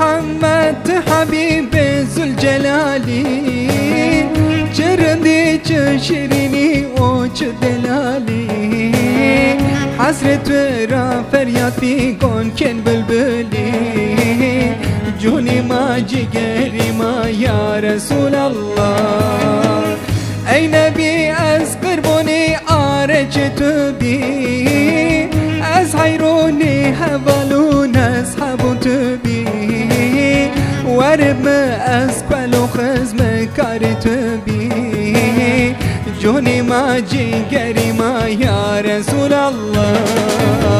محمد حبيب ذو الجلال جرندي شيريني وش دلالي حسرت را فریاد کن کن بلبلی جونی ما جگری ما یا رسول الله ای نبی از قربونی آرج تو بی ورب از کل و خزم کار تو بی جونی ما جگری ما یا رسول الله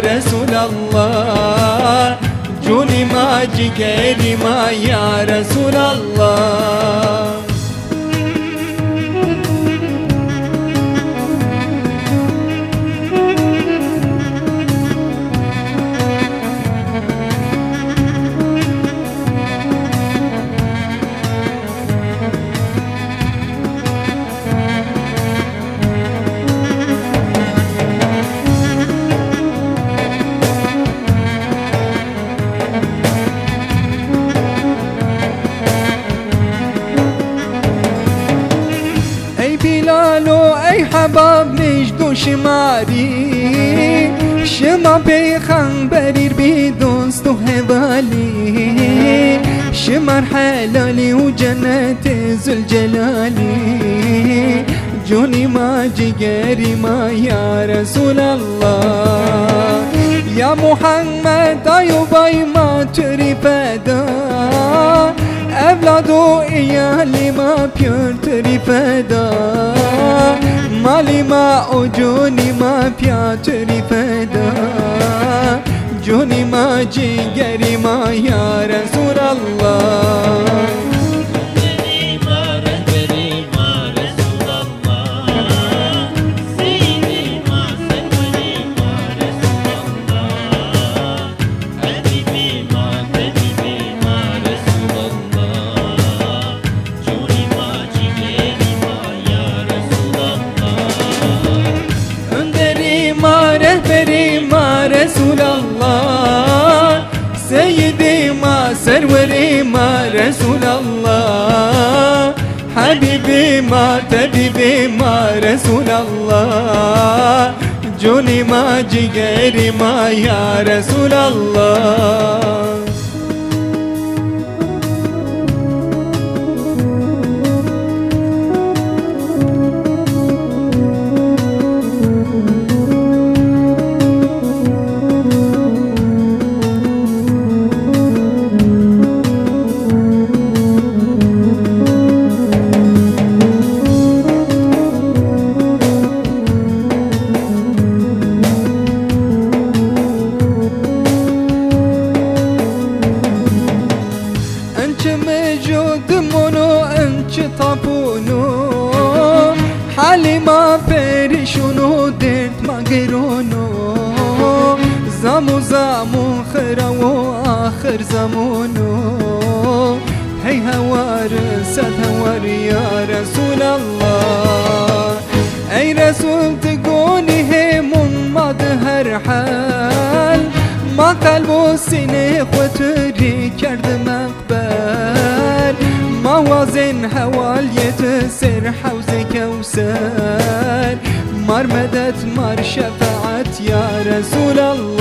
Resulallah. Cuni ma cigeri ma ya Resulallah بلال و ای حباب مجدو شماری شما پیغمبریر بی دوست و حوالی شمار حلالی و جنت زلجلالی جونی ما جگری ما یا رسول الله یا محمد ayubay ما تری فدا اولاد و ایالی ما پیرتری فدا مالی ما و جونی ما پیاتری فدا جونی ما جگری ما یا رسول الله Resulallah. Cuni ma cigeri ma ya Resulallah ما پریشونو درد ما گرونو زمو زمو خرا و آخر زمونو هی هوار صد هوار یا رسول الله ای رسول تقوني همون ماد هر حال ما قلب و سینه خطری کرد مقبل موازن حوالیت سر فدت مر شفعت يا رسول الله.